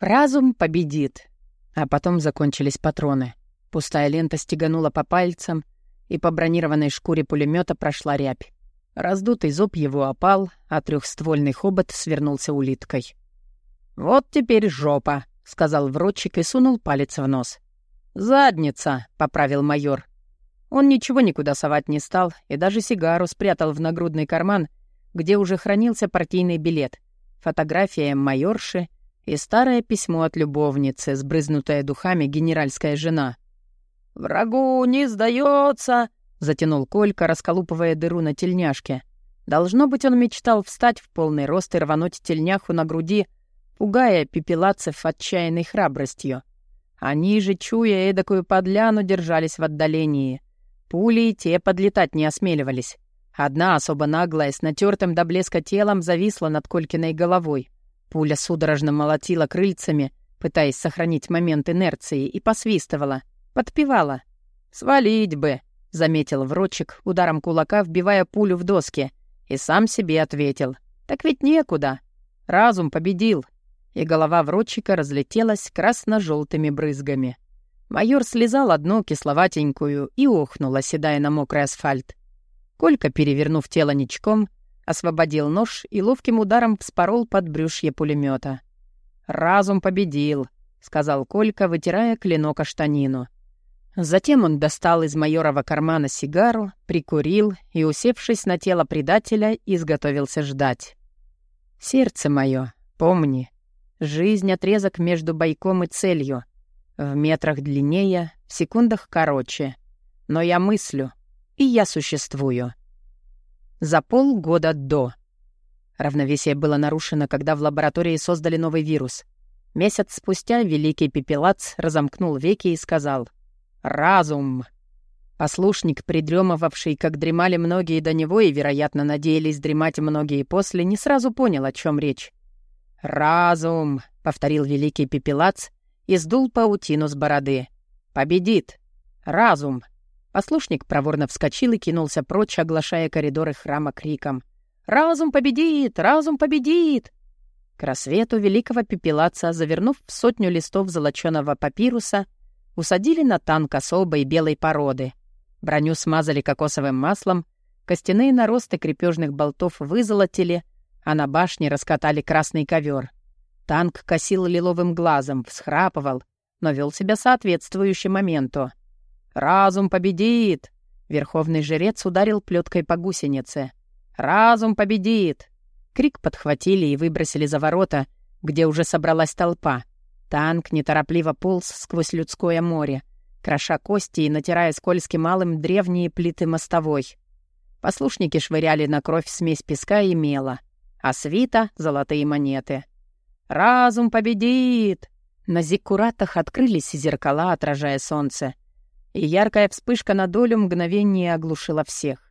Разум победит. А потом закончились патроны. Пустая лента стеганула по пальцам, и по бронированной шкуре пулемета прошла рябь. Раздутый зуб его опал, а трехствольный хобот свернулся улиткой. «Вот теперь жопа», — сказал вротчик и сунул палец в нос. «Задница», — поправил майор. Он ничего никуда совать не стал и даже сигару спрятал в нагрудный карман, где уже хранился партийный билет, фотография майорши и старое письмо от любовницы, сбрызнутая духами генеральская жена. «Врагу не сдается, затянул Колька, расколупывая дыру на тельняшке. Должно быть, он мечтал встать в полный рост и рвануть тельняху на груди, пугая пепелацев отчаянной храбростью. Они же, чуя эдакую подляну, держались в отдалении. Пули и те подлетать не осмеливались. Одна, особо наглая, с натертым до блеска телом, зависла над Колькиной головой. Пуля судорожно молотила крыльцами, пытаясь сохранить момент инерции, и посвистывала, подпевала. «Свалить бы!» — заметил врочек, ударом кулака вбивая пулю в доски, и сам себе ответил. «Так ведь некуда. Разум победил». И голова врочика разлетелась красно-желтыми брызгами. Майор слезал одну кисловатенькую и охнул, оседая на мокрый асфальт. Колька, перевернув тело ничком, освободил нож и ловким ударом вспорол под брюшье пулемета. «Разум победил», — сказал Колька, вытирая клинок о штанину. Затем он достал из майорова кармана сигару, прикурил и, усевшись на тело предателя, изготовился ждать. «Сердце мое, помни, жизнь — отрезок между бойком и целью. В метрах длиннее, в секундах короче. Но я мыслю, и я существую. За полгода до. Равновесие было нарушено, когда в лаборатории создали новый вирус. Месяц спустя великий пепелац разомкнул веки и сказал «Разум». Послушник, придремывавший, как дремали многие до него и, вероятно, надеялись дремать многие после, не сразу понял, о чем речь. «Разум», — повторил великий пепелац и сдул паутину с бороды. «Победит! Разум!» Послушник проворно вскочил и кинулся прочь, оглашая коридоры храма криком. «Разум победит! Разум победит!» К рассвету великого пепелаца, завернув в сотню листов золоченого папируса, усадили на танк особой белой породы. Броню смазали кокосовым маслом, костяные наросты крепежных болтов вызолотили, а на башне раскатали красный ковер. Танк косил лиловым глазом, всхрапывал, но вел себя соответствующе моменту. «Разум победит!» Верховный жрец ударил плеткой по гусенице. «Разум победит!» Крик подхватили и выбросили за ворота, где уже собралась толпа. Танк неторопливо полз сквозь людское море, кроша кости и натирая скользким малым древние плиты мостовой. Послушники швыряли на кровь смесь песка и мела, а свита — золотые монеты. «Разум победит!» На зиккуратах открылись зеркала, отражая солнце — и яркая вспышка на долю мгновения оглушила всех.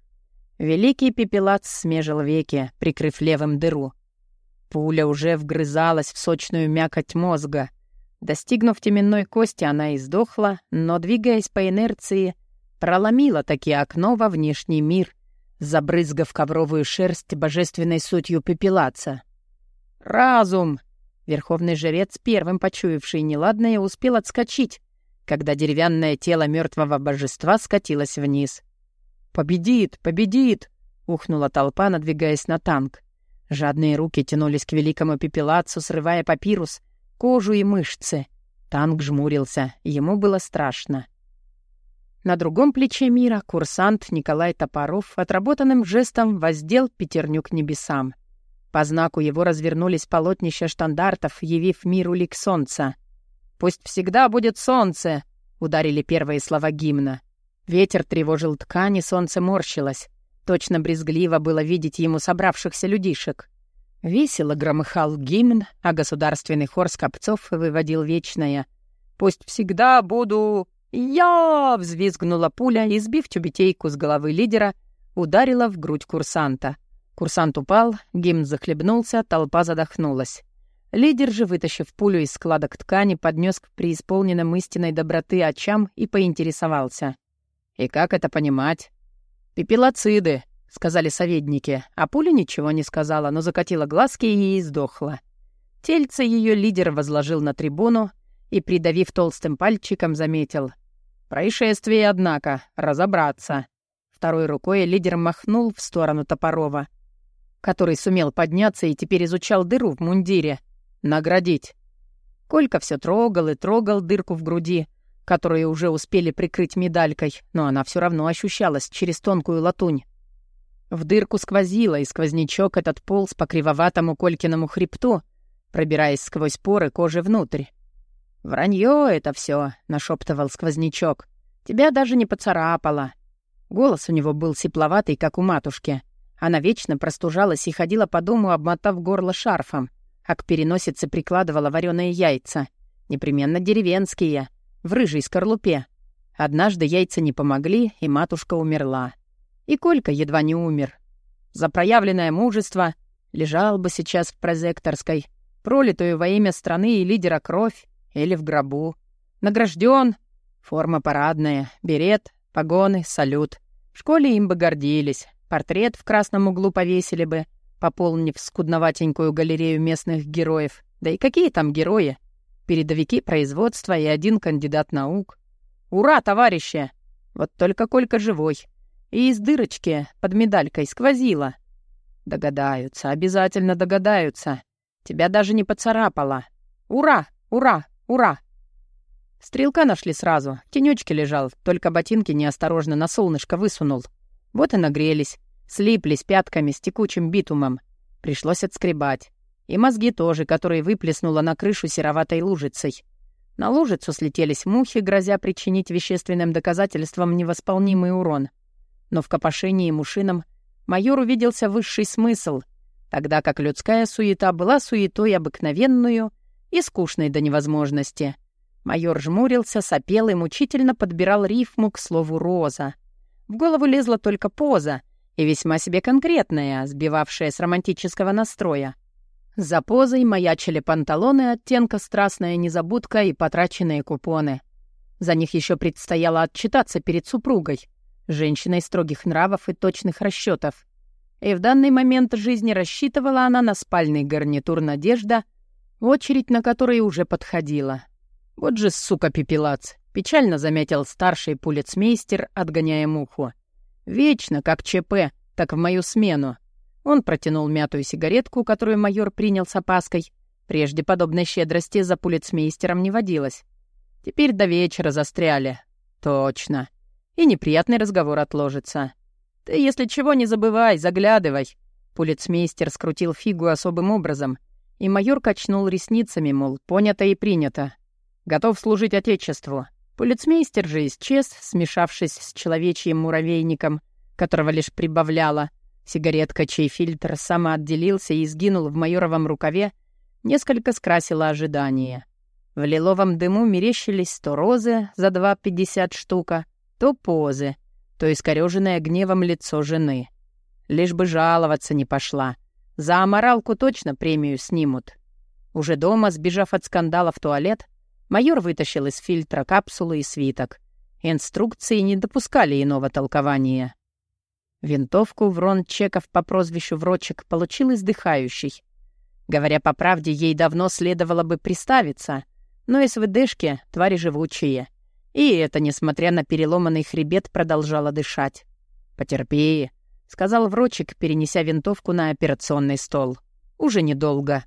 Великий пепелац смежил веки, прикрыв левым дыру. Пуля уже вгрызалась в сочную мякоть мозга. Достигнув теменной кости, она издохла, но, двигаясь по инерции, проломила таки окно во внешний мир, забрызгав ковровую шерсть божественной сутью пепелаца. «Разум!» Верховный жрец, первым почуявший неладное, успел отскочить, когда деревянное тело мертвого божества скатилось вниз. «Победит! Победит!» — ухнула толпа, надвигаясь на танк. Жадные руки тянулись к великому пепелацу, срывая папирус, кожу и мышцы. Танк жмурился, ему было страшно. На другом плече мира курсант Николай Топоров отработанным жестом воздел пятерню к небесам. По знаку его развернулись полотнища штандартов, явив миру лик солнца — «Пусть всегда будет солнце!» — ударили первые слова гимна. Ветер тревожил ткань, и солнце морщилось. Точно брезгливо было видеть ему собравшихся людишек. Весело громыхал гимн, а государственный хор скопцов выводил вечное. «Пусть всегда буду...» «Я!» — взвизгнула пуля и, сбив тюбетейку с головы лидера, ударила в грудь курсанта. Курсант упал, гимн захлебнулся, толпа задохнулась. Лидер же, вытащив пулю из складок ткани, поднес к преисполненным истинной доброты очам и поинтересовался. «И как это понимать?» «Пепелоциды», — сказали советники, а пуля ничего не сказала, но закатила глазки и издохла. Тельце ее лидер возложил на трибуну и, придавив толстым пальчиком, заметил. «Происшествие, однако, разобраться». Второй рукой лидер махнул в сторону Топорова, который сумел подняться и теперь изучал дыру в мундире. «Наградить». Колька все трогал и трогал дырку в груди, которую уже успели прикрыть медалькой, но она все равно ощущалась через тонкую латунь. В дырку сквозило, и сквознячок этот полз по кривоватому Колькиному хребту, пробираясь сквозь поры кожи внутрь. «Вранье это все, нашептывал сквознячок. «Тебя даже не поцарапало». Голос у него был сипловатый, как у матушки. Она вечно простужалась и ходила по дому, обмотав горло шарфом, а к переносице прикладывала вареные яйца. Непременно деревенские, в рыжей скорлупе. Однажды яйца не помогли, и матушка умерла. И Колька едва не умер. За проявленное мужество лежал бы сейчас в прозекторской, пролитую во имя страны и лидера кровь, или в гробу. Награжден, форма парадная, берет, погоны, салют. В школе им бы гордились, портрет в красном углу повесили бы, пополнив скудноватенькую галерею местных героев. Да и какие там герои? Передовики производства и один кандидат наук. Ура, товарищи! Вот только Колька живой. И из дырочки под медалькой сквозило. Догадаются, обязательно догадаются. Тебя даже не поцарапало. Ура! Ура! Ура!» Стрелка нашли сразу. В тенёчке лежал, только ботинки неосторожно на солнышко высунул. Вот и нагрелись. Слиплись пятками с текучим битумом. Пришлось отскребать. И мозги тоже, которые выплеснула на крышу сероватой лужицей. На лужицу слетелись мухи, грозя причинить вещественным доказательствам невосполнимый урон. Но в копошении мушином майор увиделся высший смысл, тогда как людская суета была суетой обыкновенную и скучной до невозможности. Майор жмурился, сопел и мучительно подбирал рифму к слову «роза». В голову лезла только поза, и весьма себе конкретная, сбивавшая с романтического настроя. За позой маячили панталоны оттенка «Страстная незабудка» и потраченные купоны. За них еще предстояло отчитаться перед супругой, женщиной строгих нравов и точных расчетов. И в данный момент жизни рассчитывала она на спальный гарнитур «Надежда», очередь на которой уже подходила. «Вот же сука пепелац!» — печально заметил старший пулицмейстер, отгоняя муху. «Вечно, как ЧП, так в мою смену». Он протянул мятую сигаретку, которую майор принял с опаской. Прежде подобной щедрости за пулицмейстером не водилось. Теперь до вечера застряли. Точно. И неприятный разговор отложится. Ты, если чего, не забывай, заглядывай. Пулицмейстер скрутил фигу особым образом, и майор качнул ресницами, мол, понято и принято. Готов служить Отечеству. Полицмейстер же исчез, смешавшись с человечьим муравейником, которого лишь прибавляла. Сигаретка, чей фильтр самоотделился и сгинул в майоровом рукаве, несколько скрасила ожидание. В лиловом дыму мерещились то розы за два пятьдесят штука, то позы, то искорёженное гневом лицо жены. Лишь бы жаловаться не пошла — за аморалку точно премию снимут. Уже дома, сбежав от скандала в туалет, майор вытащил из фильтра капсулы и свиток. Инструкции не допускали иного толкования. Винтовку Врон Чеков по прозвищу Врочек получил издыхающий. Говоря по правде, ей давно следовало бы приставиться, но СВДшки — твари живучие. И это, несмотря на переломанный хребет, продолжала дышать. «Потерпи, — сказал врочик, перенеся винтовку на операционный стол. «Уже недолго».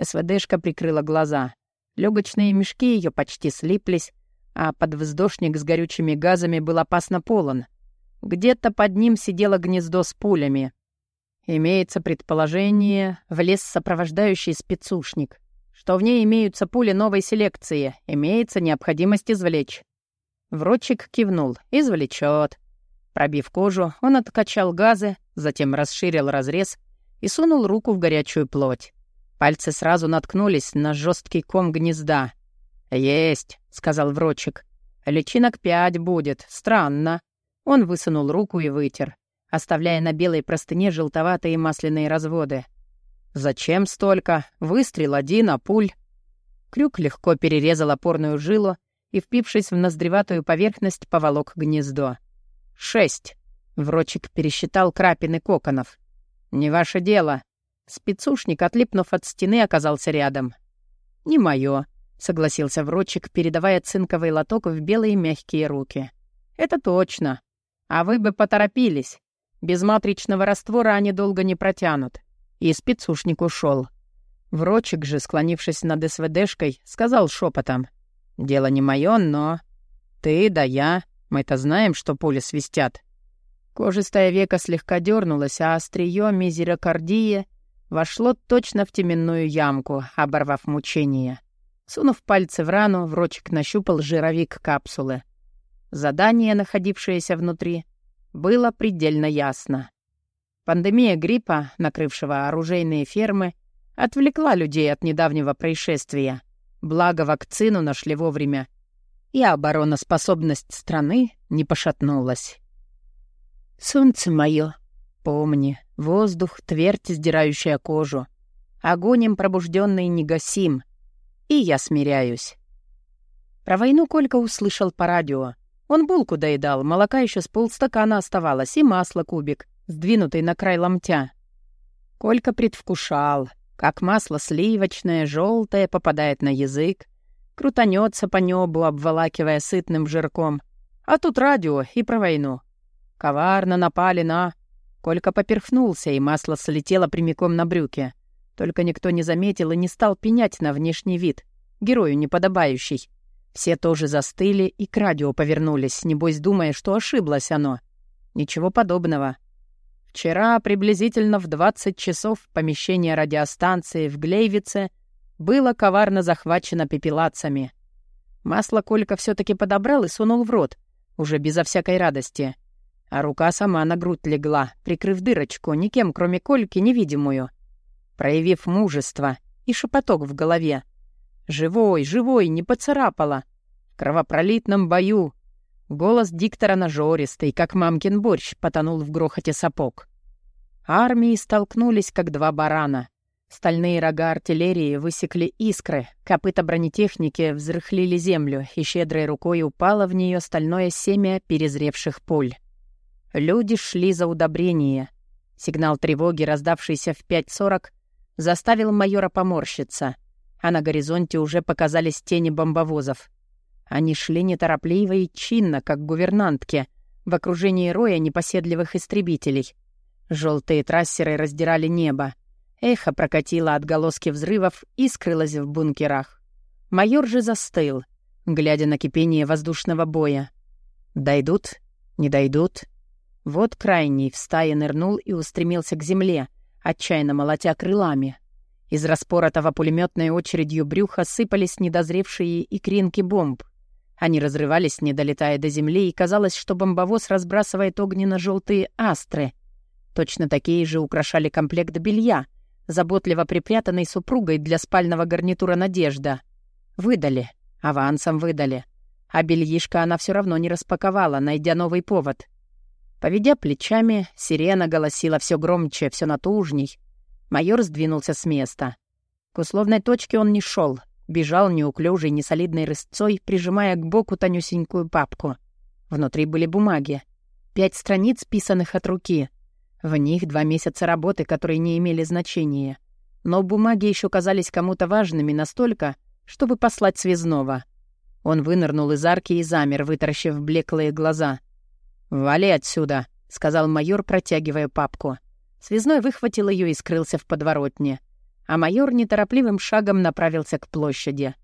СВДшка прикрыла глаза. Легочные мешки ее почти слиплись, а подвздошник с горючими газами был опасно полон. Где-то под ним сидело гнездо с пулями. Имеется предположение, влез сопровождающий спецушник, что в ней имеются пули новой селекции, имеется необходимость извлечь. Врочик кивнул. «Извлечет. Пробив кожу, он откачал газы, затем расширил разрез и сунул руку в горячую плоть. Пальцы сразу наткнулись на жесткий ком гнезда. «Есть», — сказал врочик. «Личинок пять будет. Странно». Он высунул руку и вытер, оставляя на белой простыне желтоватые масляные разводы. «Зачем столько? Выстрел один, а пуль...» Крюк легко перерезал опорную жилу и, впившись в ноздреватую поверхность, поволок гнездо. «Шесть». Врочик пересчитал крапины коконов. «Не ваше дело». Спецушник, отлипнув от стены, оказался рядом. «Не моё», — согласился Врочек, передавая цинковый лоток в белые мягкие руки. «Это точно. А вы бы поторопились. Без матричного раствора они долго не протянут». И спецушник ушел. Врочек же, склонившись над СВДшкой, сказал шепотом. «Дело не мое, но...» «Ты да я. Мы-то знаем, что пули свистят». Кожистая века слегка дернулась, а острие мизерокардии вошло точно в теменную ямку, оборвав мучение. Сунув пальцы в рану, Врочек нащупал жировик капсулы. Задание, находившееся внутри, было предельно ясно. Пандемия гриппа, накрывшего оружейные фермы, Отвлекла людей от недавнего происшествия. Благо, вакцину нашли вовремя. И обороноспособность страны не пошатнулась. «Солнце мое, помни, воздух, твердь, сдирающая кожу. Огонем пробужденный негасим. И я смиряюсь». Про войну Колька услышал по радио. Он булку доедал, молока еще с полстакана оставалось, и масло кубик, сдвинутый на край ломтя. Колька предвкушал — как масло сливочное, желтое, попадает на язык, крутанется по небу, обволакивая сытным жирком. А тут радио и про войну. Коварно напали на... Колька поперхнулся, и масло слетело прямиком на брюки. Только никто не заметил и не стал пенять на внешний вид. Герою неподобающий. Все тоже застыли и к радио повернулись, небось думая, что ошиблось оно. Ничего подобного. Вчера приблизительно в 20 часов помещение радиостанции в Глейвице было коварно захвачено пепелацами. Масло Колька все таки подобрал и сунул в рот, уже безо всякой радости. А рука сама на грудь легла, прикрыв дырочку, никем, кроме Кольки, невидимую. Проявив мужество и шепоток в голове. «Живой, живой, не поцарапала!» В кровопролитном бою Голос диктора нажористый, как мамкин борщ, потонул в грохоте сапог. Армии столкнулись, как два барана. Стальные рога артиллерии высекли искры, копыта бронетехники взрыхлили землю, и щедрой рукой упало в нее стальное семя перезревших пуль. Люди шли за удобрение. Сигнал тревоги, раздавшийся в 5.40, заставил майора поморщиться, а на горизонте уже показались тени бомбовозов. Они шли неторопливо и чинно, как гувернантки, в окружении роя непоседливых истребителей. Желтые трассеры раздирали небо. Эхо прокатило отголоски взрывов и скрылось в бункерах. Майор же застыл, глядя на кипение воздушного боя. «Дойдут? Не дойдут?» Вот крайний в стае нырнул и устремился к земле, отчаянно молотя крылами. Из распоротого пулеметной очередью брюха сыпались недозревшие икринки бомб. Они разрывались, не долетая до земли, и казалось, что бомбовоз разбрасывает огненно-желтые астры. Точно такие же украшали комплект белья, заботливо припрятанный супругой для спального гарнитура «Надежда». Выдали. Авансом выдали. А бельишко она все равно не распаковала, найдя новый повод. Поведя плечами, сирена голосила все громче, все натужней. Майор сдвинулся с места. К условной точке он не шел, Бежал неуклюжей, несолидной рысцой, прижимая к боку тонюсенькую папку. Внутри были бумаги. Пять страниц, писанных от руки. В них два месяца работы, которые не имели значения. Но бумаги еще казались кому-то важными настолько, чтобы послать связного. Он вынырнул из арки и замер, вытаращив блеклые глаза. «Вали отсюда», — сказал майор, протягивая папку. Связной выхватил ее и скрылся в подворотне а майор неторопливым шагом направился к площади.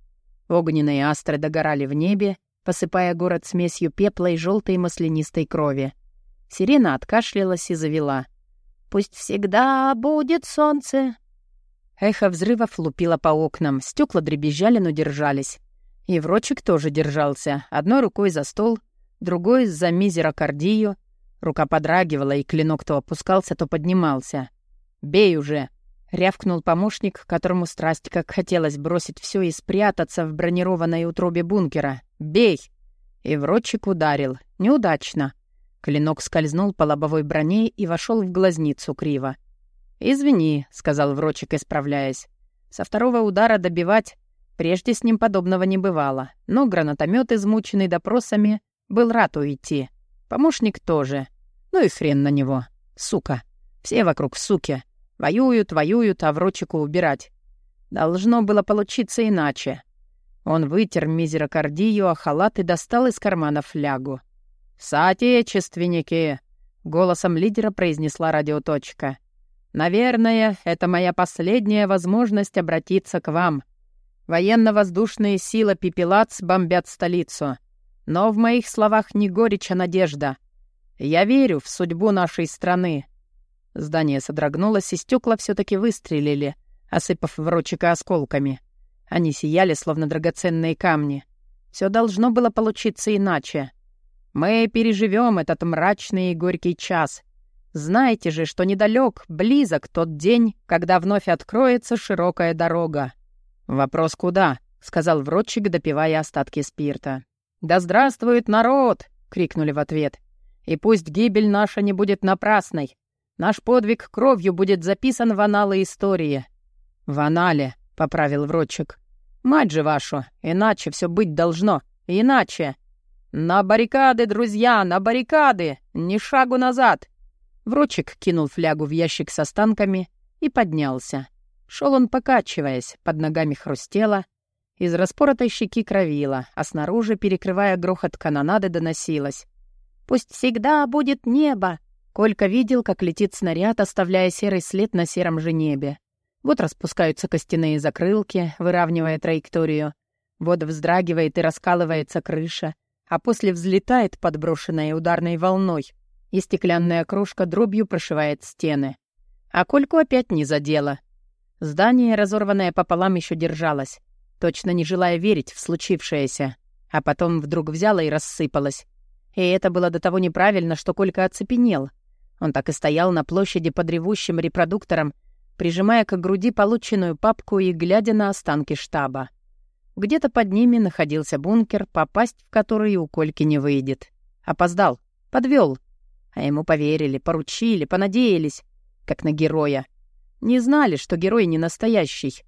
Огненные астры догорали в небе, посыпая город смесью пепла и желтой маслянистой крови. Сирена откашлялась и завела. «Пусть всегда будет солнце!» Эхо взрывов лупило по окнам, стекла дребезжали, но держались. И Врочек тоже держался, одной рукой за стол, другой за мизерокардию. Рука подрагивала, и клинок то опускался, то поднимался. «Бей уже!» Рявкнул помощник, которому страсть как хотелось бросить все и спрятаться в бронированной утробе бункера. «Бей!» И вротчик ударил. Неудачно. Клинок скользнул по лобовой броне и вошел в глазницу криво. «Извини», — сказал врочик, исправляясь. «Со второго удара добивать прежде с ним подобного не бывало, но гранатомет, измученный допросами, был рад уйти. Помощник тоже. Ну и хрен на него. Сука. Все вокруг суки. Воюют, воюют, а в рочику убирать. Должно было получиться иначе. Он вытер мизерокардию, а халат и достал из кармана флягу. «Соотечественники!» — голосом лидера произнесла радиоточка. «Наверное, это моя последняя возможность обратиться к вам. Военно-воздушные силы Пепелац бомбят столицу. Но в моих словах не горечь, а надежда. Я верю в судьбу нашей страны». Здание содрогнулось, и стекла все таки выстрелили, осыпав Врочика осколками. Они сияли, словно драгоценные камни. Все должно было получиться иначе. Мы переживем этот мрачный и горький час. Знаете же, что недалек, близок тот день, когда вновь откроется широкая дорога. «Вопрос куда?» — сказал вротчик, допивая остатки спирта. «Да здравствует народ!» — крикнули в ответ. «И пусть гибель наша не будет напрасной. Наш подвиг кровью будет записан в аналы истории». «В анале», — поправил вротчик. «Мать же вашу, иначе все быть должно, иначе!» «На баррикады, друзья, на баррикады! Ни шагу назад!» Врочек кинул флягу в ящик с останками и поднялся. Шел он покачиваясь, под ногами хрустело, из распоротой щеки кровило, а снаружи, перекрывая грохот канонады, доносилось. «Пусть всегда будет небо!» Колька видел, как летит снаряд, оставляя серый след на сером же небе. Вот распускаются костяные закрылки, выравнивая траекторию. Вот вздрагивает и раскалывается крыша а после взлетает, подброшенная ударной волной, и стеклянная кружка дробью прошивает стены. А Кольку опять не задело. Здание, разорванное пополам, еще держалось, точно не желая верить в случившееся, а потом вдруг взяло и рассыпалось. И это было до того неправильно, что Колька оцепенел. Он так и стоял на площади под ревущим репродуктором, прижимая к груди полученную папку и глядя на останки штаба. Где-то под ними находился бункер, попасть в который у Кольки не выйдет. Опоздал, подвел. А ему поверили, поручили, понадеялись, как на героя. Не знали, что герой не настоящий.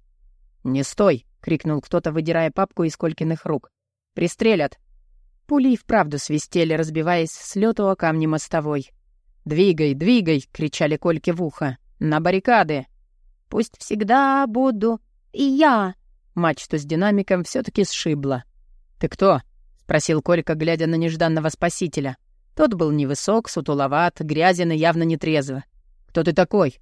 «Не стой!» — крикнул кто-то, выдирая папку из Колькиных рук. «Пристрелят!» Пули и вправду свистели, разбиваясь с лету о камни мостовой. «Двигай, двигай!» — кричали Кольки в ухо. «На баррикады!» «Пусть всегда буду и я!» Мачту с динамиком все таки сшибло. «Ты кто?» — спросил Колька, глядя на нежданного спасителя. Тот был невысок, сутуловат, грязен и явно нетрезво. «Кто ты такой?»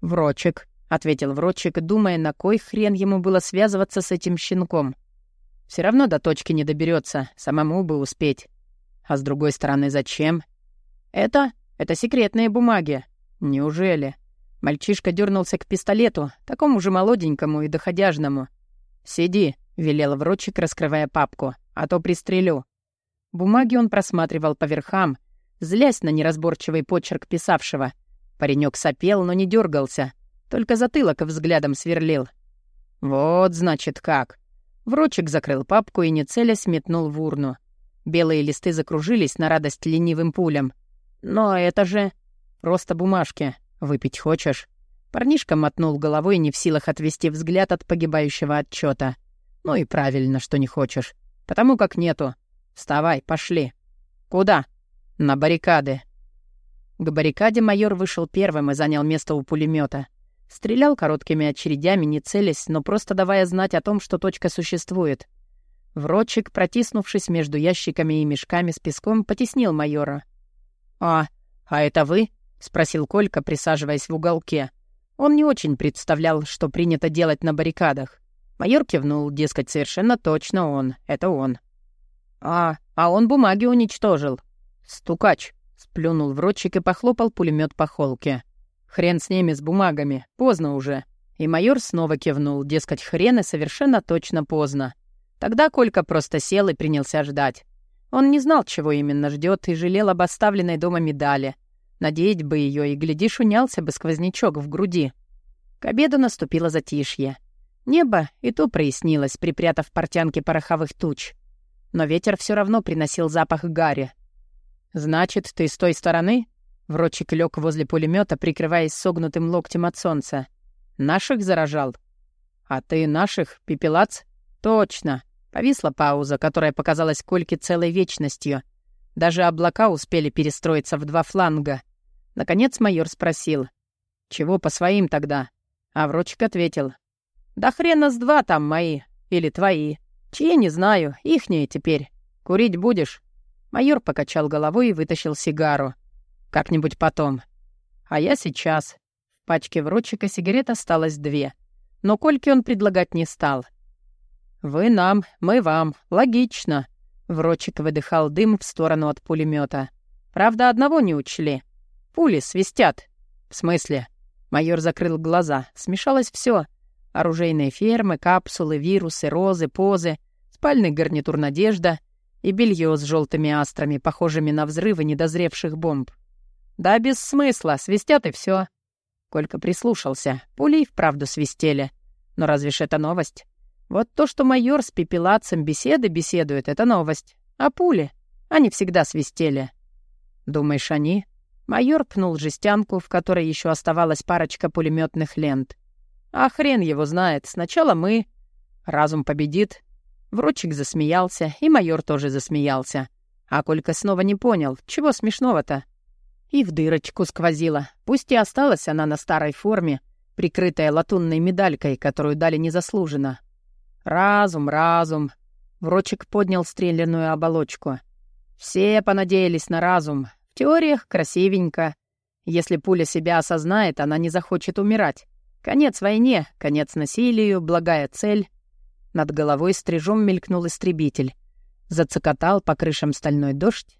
«Врочек», — ответил Врочек, думая, на кой хрен ему было связываться с этим щенком. Все равно до точки не доберется, самому бы успеть. А с другой стороны, зачем? Это? Это секретные бумаги. Неужели? Мальчишка дернулся к пистолету, такому же молоденькому и доходяжному. «Сиди», — велел врочик, раскрывая папку, «а то пристрелю». Бумаги он просматривал по верхам, злясь на неразборчивый почерк писавшего. Паренек сопел, но не дергался, только затылок взглядом сверлил. «Вот, значит, как». Врочик закрыл папку и, не целясь, метнул в урну. Белые листы закружились на радость ленивым пулям. «Но это же...» «Просто бумажки. Выпить хочешь?» Парнишка мотнул головой, не в силах отвести взгляд от погибающего отчета. «Ну и правильно, что не хочешь. Потому как нету. Вставай, пошли». «Куда?» «На баррикады». К баррикаде майор вышел первым и занял место у пулемета. Стрелял короткими очередями, не целясь, но просто давая знать о том, что точка существует. Врочек, протиснувшись между ящиками и мешками с песком, потеснил майора. «А, а это вы?» — спросил Колька, присаживаясь в уголке. Он не очень представлял, что принято делать на баррикадах. Майор кивнул, дескать, совершенно точно он. Это он. «А, а он бумаги уничтожил». «Стукач», — сплюнул в ротчик и похлопал пулемет по холке. «Хрен с ними, с бумагами. Поздно уже». И майор снова кивнул, дескать, хрен и совершенно точно поздно. Тогда Колька просто сел и принялся ждать. Он не знал, чего именно ждет, и жалел об оставленной дома медали — Надеть бы ее, и, глядишь, унялся бы сквознячок в груди. К обеду наступило затишье. Небо и то прояснилось, припрятав портянки пороховых туч. Но ветер все равно приносил запах гари. «Значит, ты с той стороны?» Врочик лег возле пулемета, прикрываясь согнутым локтем от солнца. «Наших заражал?» «А ты наших, пепелац?» «Точно!» Повисла пауза, которая показалась Кольке целой вечностью. Даже облака успели перестроиться в два фланга. Наконец майор спросил. «Чего по своим тогда?» А Врочек ответил. «Да хрена с два там мои. Или твои. Чьи, не знаю. Ихние теперь. Курить будешь?» Майор покачал головой и вытащил сигару. «Как-нибудь потом. А я сейчас». В пачке Врочика сигарет осталось две. Но Кольке он предлагать не стал. «Вы нам, мы вам. Логично». Врочик выдыхал дым в сторону от пулемета. «Правда, одного не учли. Пули свистят». «В смысле?» Майор закрыл глаза. Смешалось все: Оружейные фермы, капсулы, вирусы, розы, позы, спальный гарнитур «Надежда» и белье с желтыми астрами, похожими на взрывы недозревших бомб. «Да без смысла, свистят и все. Колька прислушался. Пули и вправду свистели. Но разве ж это новость? Вот то, что майор с пепелацем беседы беседует, это новость. А пули? Они всегда свистели. Думаешь, они? Майор пнул жестянку, в которой еще оставалась парочка пулеметных лент. А хрен его знает. Сначала мы. Разум победит. Вручик засмеялся, и майор тоже засмеялся. А Колька снова не понял, чего смешного-то? И в дырочку сквозила. Пусть и осталась она на старой форме, прикрытая латунной медалькой, которую дали незаслуженно. «Разум, разум!» Врочек поднял стрелянную оболочку. «Все понадеялись на разум. В теориях красивенько. Если пуля себя осознает, она не захочет умирать. Конец войне, конец насилию, благая цель». Над головой стрижом мелькнул истребитель. Зацокотал по крышам стальной дождь,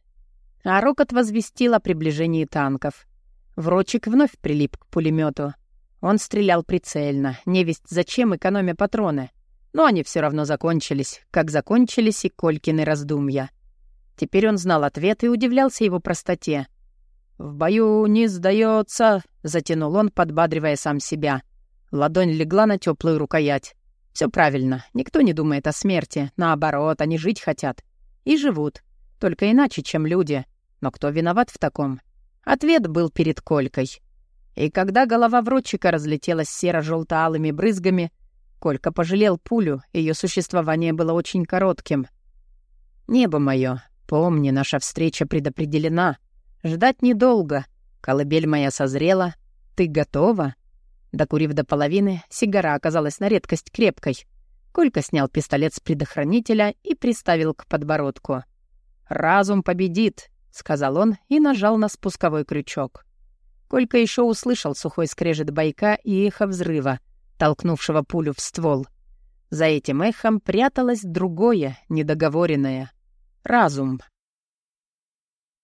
а рокот возвестил о приближении танков. Врочек вновь прилип к пулемету. Он стрелял прицельно, невесть зачем экономя патроны. Но они все равно закончились, как закончились и Колькины раздумья. Теперь он знал ответ и удивлялся его простоте. «В бою не сдается, затянул он, подбадривая сам себя. Ладонь легла на теплую рукоять. Все правильно, никто не думает о смерти. Наоборот, они жить хотят. И живут. Только иначе, чем люди. Но кто виноват в таком? Ответ был перед Колькой. И когда голова вротчика разлетелась серо желто алыми брызгами, Колька пожалел пулю, ее существование было очень коротким. «Небо мое, помни, наша встреча предопределена. Ждать недолго. Колыбель моя созрела. Ты готова?» Докурив до половины, сигара оказалась на редкость крепкой. Колька снял пистолет с предохранителя и приставил к подбородку. «Разум победит», — сказал он и нажал на спусковой крючок. Колька еще услышал сухой скрежет байка и эхо взрыва — толкнувшего пулю в ствол. За этим эхом пряталось другое, недоговоренное. Разум.